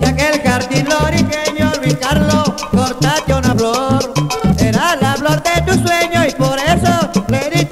Ya que el jardín lorigueño, orbicarlo, corta yo una flor, será la flor de tu sueño, y por eso le dije.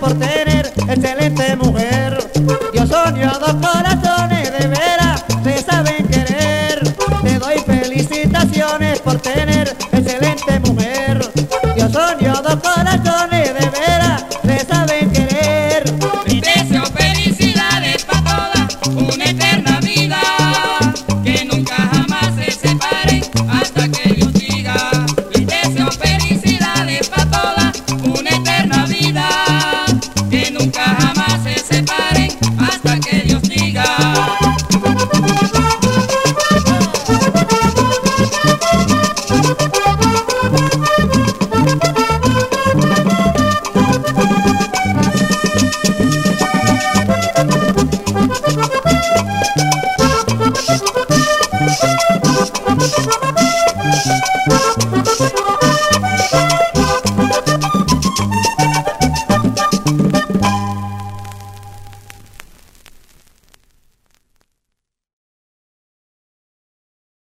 por tener excelente mujer. Yo soñado con